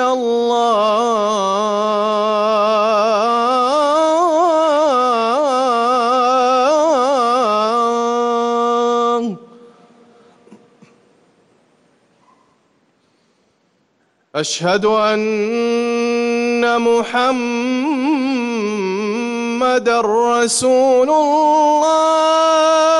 إلا الله أشهد أن محمد رسول الله.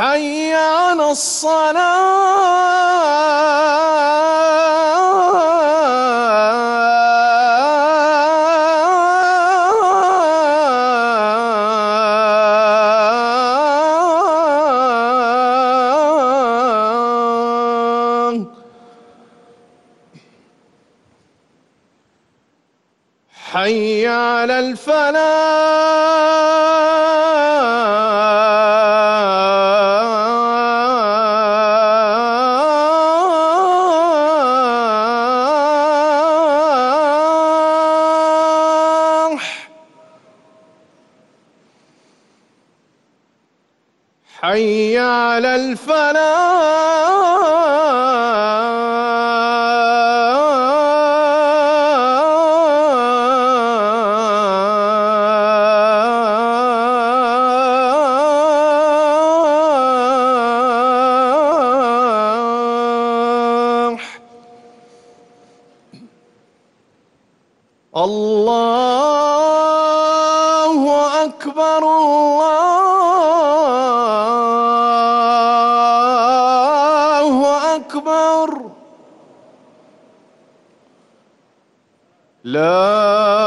حي على الصلاة. حي على الفلاح. حي على الفلاح. الله أكبر أكبر لا